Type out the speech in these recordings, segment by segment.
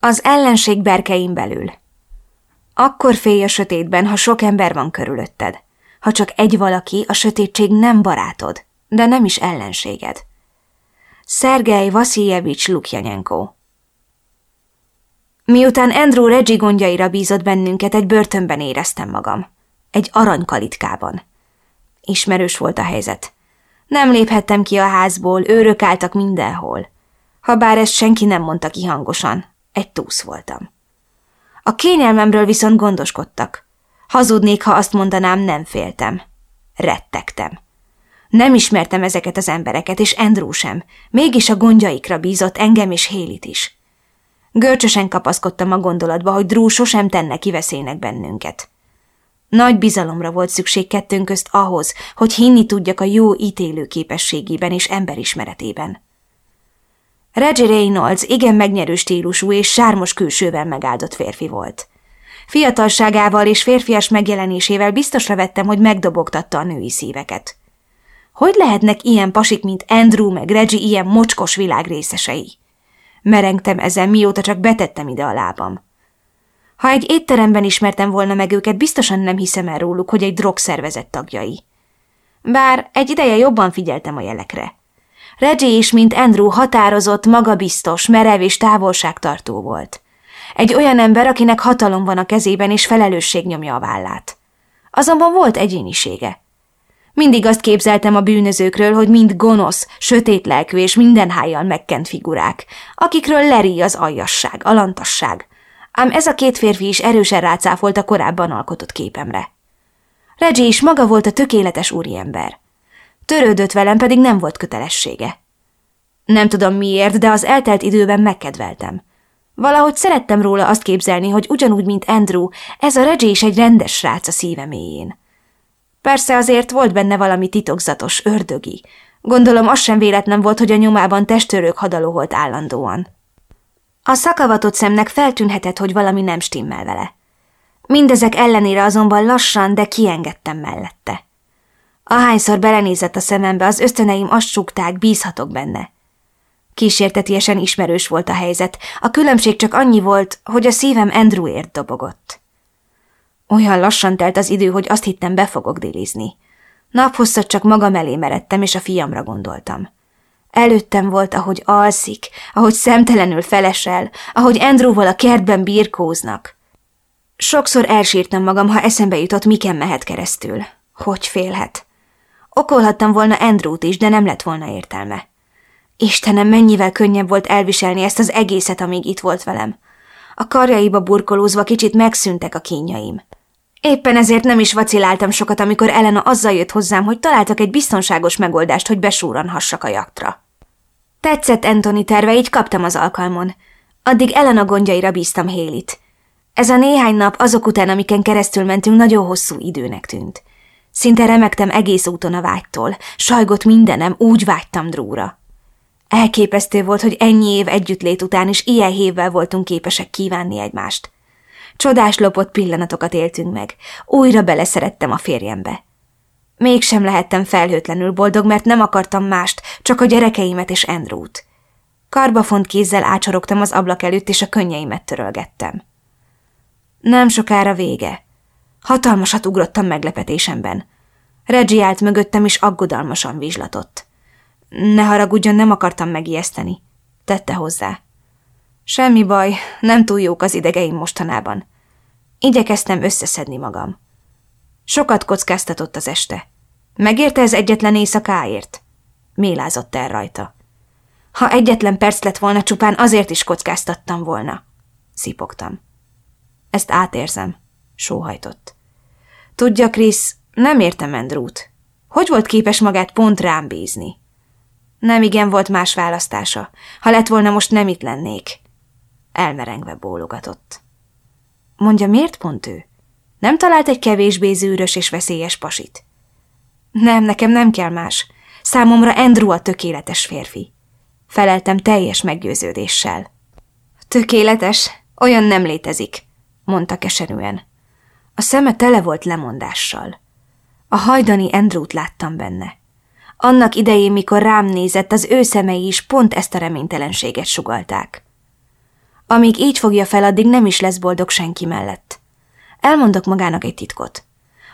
Az ellenség berkein belül. Akkor félj a sötétben, ha sok ember van körülötted. Ha csak egy valaki, a sötétség nem barátod, de nem is ellenséged. Szergej Vasiljevics Lukjanyenko Miután Andrew Reggie gondjaira bízott bennünket, egy börtönben éreztem magam. Egy aranykalitkában. Ismerős volt a helyzet. Nem léphettem ki a házból, őrök álltak mindenhol. Habár ezt senki nem mondta ki hangosan, egy túsz voltam. A kényelmemről viszont gondoskodtak. Hazudnék, ha azt mondanám, nem féltem. Rettegtem. Nem ismertem ezeket az embereket, és Andrew sem. Mégis a gondjaikra bízott engem és Hélit is. Görcsösen kapaszkodtam a gondolatba, hogy Drew sosem tenne ki veszélynek bennünket. Nagy bizalomra volt szükség kettőnk közt ahhoz, hogy hinni tudjak a jó ítélő képességében és emberismeretében. Reggie Reynolds igen megnyerő stílusú és sármos külsővel megáldott férfi volt. Fiatalságával és férfias megjelenésével biztosra vettem, hogy megdobogtatta a női szíveket. Hogy lehetnek ilyen pasik, mint Andrew meg Reggie ilyen mocskos világ részesei? Merengtem ezen, mióta csak betettem ide a lábam. Ha egy étteremben ismertem volna meg őket, biztosan nem hiszem el róluk, hogy egy drogszervezet tagjai. Bár egy ideje jobban figyeltem a jelekre. Reggie is, mint Andrew határozott, magabiztos, merev és távolságtartó volt. Egy olyan ember, akinek hatalom van a kezében és felelősség nyomja a vállát. Azonban volt egyénisége. Mindig azt képzeltem a bűnözőkről, hogy mind gonosz, sötét lelkű és mindenhájjal megkent figurák, akikről leri az aljasság, alantasság. Ám ez a két férfi is erősen rácáfolt a korábban alkotott képemre. Reggie is maga volt a tökéletes úriember. Törődött velem, pedig nem volt kötelessége. Nem tudom miért, de az eltelt időben megkedveltem. Valahogy szerettem róla azt képzelni, hogy ugyanúgy, mint Andrew, ez a Reggie is egy rendes srác a szíve mélyén. Persze azért volt benne valami titokzatos, ördögi. Gondolom az sem véletlen volt, hogy a nyomában testőrök hadaloholt állandóan. A szakavatott szemnek feltűnhetett, hogy valami nem stimmel vele. Mindezek ellenére azonban lassan, de kiengedtem mellette. Ahányszor belenézett a szemembe, az ösztöneim azt súgták, bízhatok benne. Kísértetiesen ismerős volt a helyzet, a különbség csak annyi volt, hogy a szívem Andrewért dobogott. Olyan lassan telt az idő, hogy azt hittem be fogok délizni. Naphosszat csak magam elé meredtem, és a fiamra gondoltam. Előttem volt, ahogy alszik, ahogy szemtelenül felesel, ahogy Andrewval a kertben birkóznak. Sokszor elsírtam magam, ha eszembe jutott, miken mehet keresztül. Hogy félhet? Okolhattam volna Andrewt is, de nem lett volna értelme. Istenem, mennyivel könnyebb volt elviselni ezt az egészet, amíg itt volt velem. A karjaiba burkolózva kicsit megszűntek a kínjaim. Éppen ezért nem is vaciláltam sokat, amikor Elena azzal jött hozzám, hogy találtak egy biztonságos megoldást, hogy besúranhassak a jaktra. Tetszett Anthony terve, így kaptam az alkalmon. Addig Elena gondjaira bíztam Hélit. Ez a néhány nap azok után, amiken keresztül mentünk, nagyon hosszú időnek tűnt. Szinte remektem egész úton a vágytól, sajgott mindenem, úgy vágytam drúra. Elképesztő volt, hogy ennyi év együttlét után is ilyen hévvel voltunk képesek kívánni egymást. Csodás lopott pillanatokat éltünk meg. Újra beleszerettem a férjembe. Mégsem lehettem felhőtlenül boldog, mert nem akartam mást, csak a gyerekeimet és Andrewt. Karbafont kézzel ácsorogtam az ablak előtt, és a könnyeimet törölgettem. Nem sokára vége. Hatalmasat ugrottam meglepetésemben. Reggie állt mögöttem, és aggodalmasan vizslatott. Ne haragudjon, nem akartam megijeszteni. Tette hozzá. Semmi baj, nem túl jók az idegeim mostanában. Igyekeztem összeszedni magam. Sokat kockáztatott az este. Megérte ez egyetlen éjszakáért? Mélázott el rajta. Ha egyetlen perc lett volna, csupán azért is kockáztattam volna. Szipogtam. Ezt átérzem, sóhajtott. Tudja, Krisz, nem értem Andrewt. Hogy volt képes magát pont rám bízni? Nem igen volt más választása. Ha lett volna, most nem itt lennék. Elmerengve bólogatott. Mondja, miért pont ő? Nem talált egy kevésbé zűrös és veszélyes pasit? Nem, nekem nem kell más. Számomra Andrew a tökéletes férfi. Feleltem teljes meggyőződéssel. Tökéletes? Olyan nem létezik, mondta keserűen. A szeme tele volt lemondással. A hajdani Andrewt láttam benne. Annak idején, mikor rám nézett, az ő szemei is pont ezt a reménytelenséget sugalták. Amíg így fogja fel, addig nem is lesz boldog senki mellett. Elmondok magának egy titkot.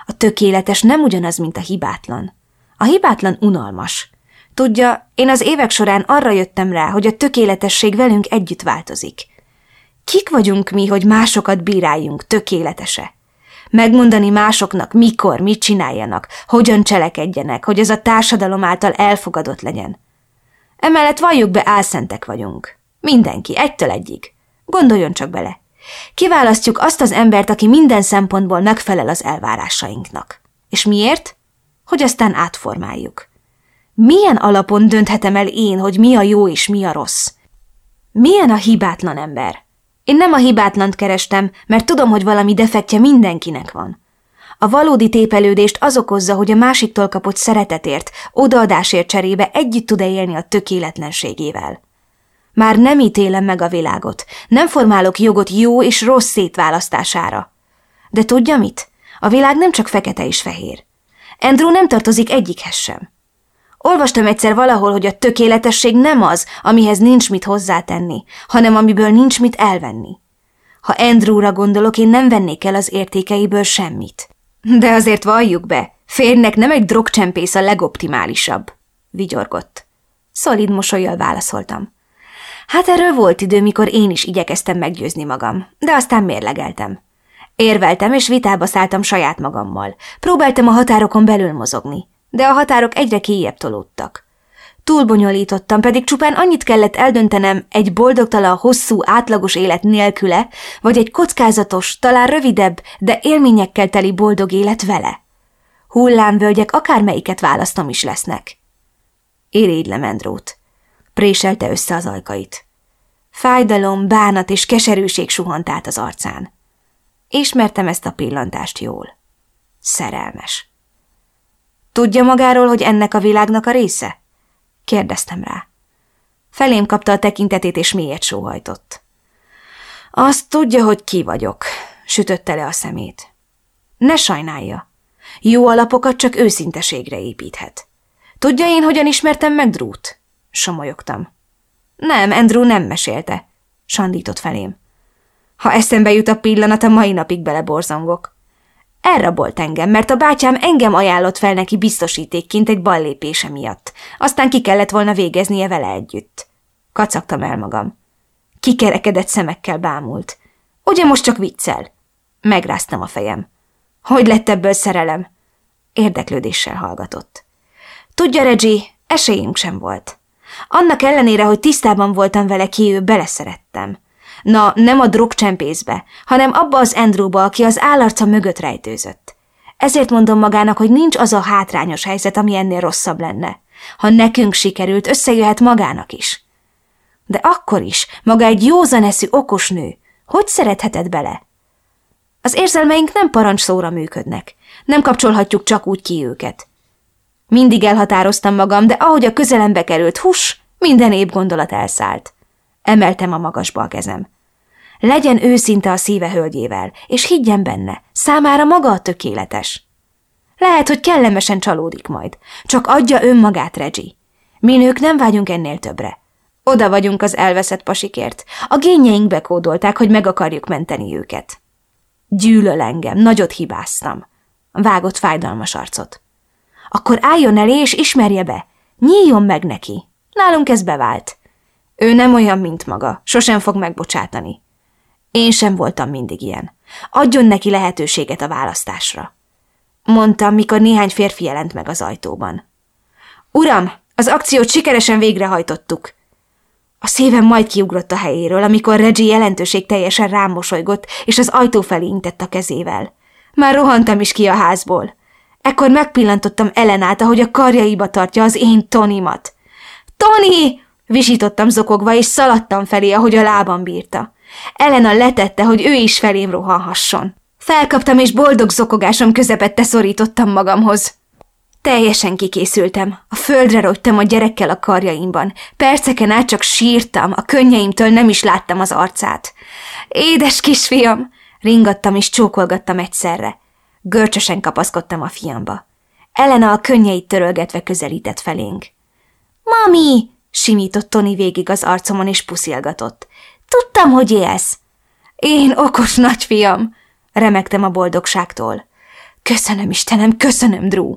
A tökéletes nem ugyanaz, mint a hibátlan. A hibátlan unalmas. Tudja, én az évek során arra jöttem rá, hogy a tökéletesség velünk együtt változik. Kik vagyunk mi, hogy másokat bíráljunk tökéletese? Megmondani másoknak, mikor, mit csináljanak, hogyan cselekedjenek, hogy ez a társadalom által elfogadott legyen. Emellett valljuk be, álszentek vagyunk. Mindenki, egytől egyig. Gondoljon csak bele. Kiválasztjuk azt az embert, aki minden szempontból megfelel az elvárásainknak. És miért? Hogy aztán átformáljuk. Milyen alapon dönthetem el én, hogy mi a jó és mi a rossz? Milyen a hibátlan ember? Én nem a hibátlant kerestem, mert tudom, hogy valami defektje mindenkinek van. A valódi tépelődést az okozza, hogy a másiktól kapott szeretetért, odaadásért cserébe együtt tud-e élni a tökéletlenségével. Már nem ítélem meg a világot, nem formálok jogot jó és rossz szétválasztására. De tudja mit? A világ nem csak fekete és fehér. Andrew nem tartozik egyikhez sem. Olvastam egyszer valahol, hogy a tökéletesség nem az, amihez nincs mit hozzátenni, hanem amiből nincs mit elvenni. Ha Andrewra gondolok, én nem vennék el az értékeiből semmit. De azért valljuk be, férnek nem egy drogcsempész a legoptimálisabb, vigyorgott. Szolid mosolyjal válaszoltam. Hát erről volt idő, mikor én is igyekeztem meggyőzni magam, de aztán mérlegeltem. Érveltem és vitába szálltam saját magammal. Próbáltam a határokon belül mozogni, de a határok egyre kijebb tolódtak. Túlbonyolítottam, pedig csupán annyit kellett eldöntenem egy boldogtalan, hosszú, átlagos élet nélküle, vagy egy kockázatos, talán rövidebb, de élményekkel teli boldog élet vele. Hullámvölgyek akármelyiket választom is lesznek. Irigylem Endrót préselte össze az ajkait. Fájdalom, bánat és keserűség suhant át az arcán. Ismertem ezt a pillantást jól. Szerelmes. Tudja magáról, hogy ennek a világnak a része? Kérdeztem rá. Felém kapta a tekintetét, és mélyet sóhajtott. Azt tudja, hogy ki vagyok, sütötte le a szemét. Ne sajnálja. Jó alapokat csak őszinteségre építhet. Tudja én, hogyan ismertem meg Drút? Somolyogtam. Nem, Andrew nem mesélte, sandított felém. Ha eszembe jut a pillanat, a mai napig beleborzongok. Elrabolt engem, mert a bátyám engem ajánlott fel neki biztosítékként egy ballépése miatt. Aztán ki kellett volna végeznie vele együtt. Kacagtam el magam. Kikerekedett szemekkel bámult. Ugye most csak viccel? Megráztam a fejem. Hogy lett ebből szerelem? Érdeklődéssel hallgatott. Tudja, Reggie, esélyünk sem volt. Annak ellenére, hogy tisztában voltam vele ki, ő beleszerettem. Na, nem a drogcsempészbe, hanem abba az Andrewba, aki az állarca mögött rejtőzött. Ezért mondom magának, hogy nincs az a hátrányos helyzet, ami ennél rosszabb lenne. Ha nekünk sikerült, összejöhet magának is. De akkor is, maga egy józaneszű okos nő. Hogy szeretheted bele? Az érzelmeink nem parancsszóra működnek. Nem kapcsolhatjuk csak úgy ki őket. Mindig elhatároztam magam, de ahogy a közelembe került hús, minden épp gondolat elszállt. Emeltem a magasba a kezem. Legyen őszinte a szíve hölgyével, és higgyen benne, számára maga a tökéletes. Lehet, hogy kellemesen csalódik majd, csak adja önmagát, Reggie. Mi nők nem vágyunk ennél többre. Oda vagyunk az elveszett pasikért. A génjeink bekódolták, hogy meg akarjuk menteni őket. Gyűlöl engem, nagyot hibáztam. Vágott fájdalmas arcot. Akkor álljon elé és ismerje be. Nyíljon meg neki. Nálunk ez bevált. Ő nem olyan, mint maga, sosem fog megbocsátani. Én sem voltam mindig ilyen. Adjon neki lehetőséget a választásra. Mondtam, mikor néhány férfi jelent meg az ajtóban. Uram, az akciót sikeresen végrehajtottuk. A szívem majd kiugrott a helyéről, amikor Reggie jelentőség teljesen rám mosolygott, és az ajtó felé intett a kezével. Már rohantam is ki a házból. Ekkor megpillantottam Elenát, ahogy a karjaiba tartja az én Tonimat. Tony! Visítottam zokogva, és szaladtam felé, ahogy a lábam bírta. Elena letette, hogy ő is felém rohanhasson. Felkaptam, és boldog zokogásom közepette szorítottam magamhoz. Teljesen kikészültem. A földre rogytam a gyerekkel a karjaimban. Perceken át csak sírtam, a könnyeimtől nem is láttam az arcát. Édes kisfiam! Ringattam és csókolgattam egyszerre. Görcsösen kapaszkodtam a fiamba. Elena a könnyeit törölgetve közelített felénk. – Mami! – simított Tony végig az arcomon és puszilgatott. – Tudtam, hogy élsz. Én okos nagyfiam, remektem a boldogságtól. Köszönöm, Istenem, köszönöm, Drew.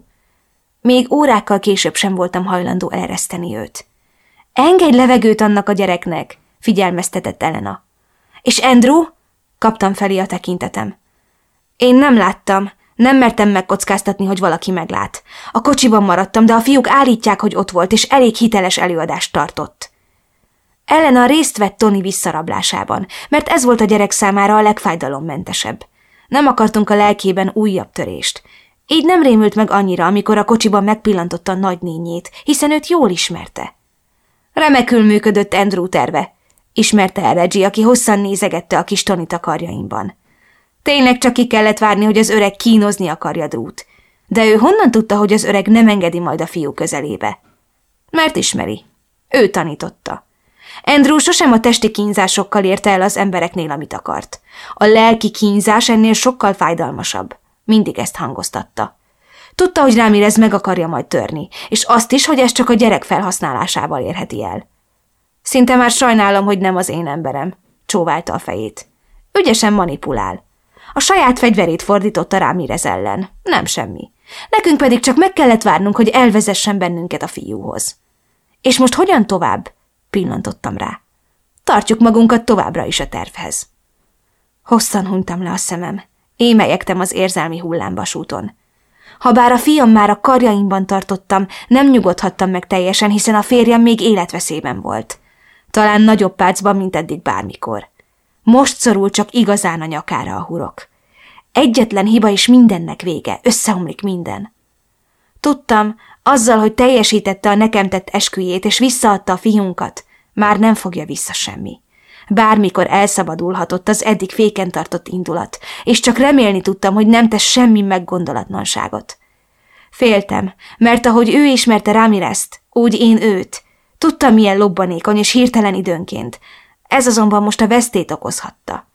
Még órákkal később sem voltam hajlandó elreszteni őt. Engedj levegőt annak a gyereknek, figyelmeztetett Elena. És Andrew? Kaptam felé a tekintetem. Én nem láttam, nem mertem megkockáztatni, hogy valaki meglát. A kocsiban maradtam, de a fiúk állítják, hogy ott volt, és elég hiteles előadást tartott. Elena részt vett Tony visszarablásában, mert ez volt a gyerek számára a legfájdalommentesebb. Nem akartunk a lelkében újabb törést. Így nem rémült meg annyira, amikor a kocsiban megpillantotta a nagynényét, hiszen őt jól ismerte. Remekül működött Andrew terve, ismerte el Reggie, aki hosszan nézegette a kis Tony takarjaimban. Tényleg csak ki kellett várni, hogy az öreg kínozni akarja Drút. De ő honnan tudta, hogy az öreg nem engedi majd a fiú közelébe? Mert ismeri. Ő tanította. Andrew sosem a testi kínzásokkal érte el az embereknél, amit akart. A lelki kínzás ennél sokkal fájdalmasabb. Mindig ezt hangoztatta. Tudta, hogy Rámirez meg akarja majd törni, és azt is, hogy ez csak a gyerek felhasználásával érheti el. Szinte már sajnálom, hogy nem az én emberem, csóválta a fejét. Ügyesen manipulál. A saját fegyverét fordította Rámirez ellen. Nem semmi. Nekünk pedig csak meg kellett várnunk, hogy elvezessen bennünket a fiúhoz. És most hogyan tovább? Pillantottam rá. Tartjuk magunkat továbbra is a tervhez. Hosszan huntam le a szemem. Émelyektem az érzelmi hullámvasúton. Habár a fiam már a karjaimban tartottam, nem nyugodhattam meg teljesen, hiszen a férjem még életveszélyben volt. Talán nagyobb pácban, mint eddig bármikor. Most szorul csak igazán a nyakára a hurok. Egyetlen hiba is mindennek vége, összeomlik minden. Tudtam, azzal, hogy teljesítette a nekem tett esküjét és visszaadta a fiunkat, már nem fogja vissza semmi. Bármikor elszabadulhatott az eddig féken tartott indulat, és csak remélni tudtam, hogy nem tesz semmi meggondolatlanságot. Féltem, mert ahogy ő ismerte Ramirezt, úgy én őt. Tudtam, milyen lobbanékony és hirtelen időnként. Ez azonban most a vesztét okozhatta.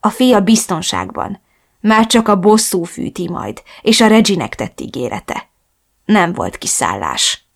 A fia biztonságban. Már csak a bosszú fűti majd, és a Reginek tett ígérete. Nem volt kiszállás.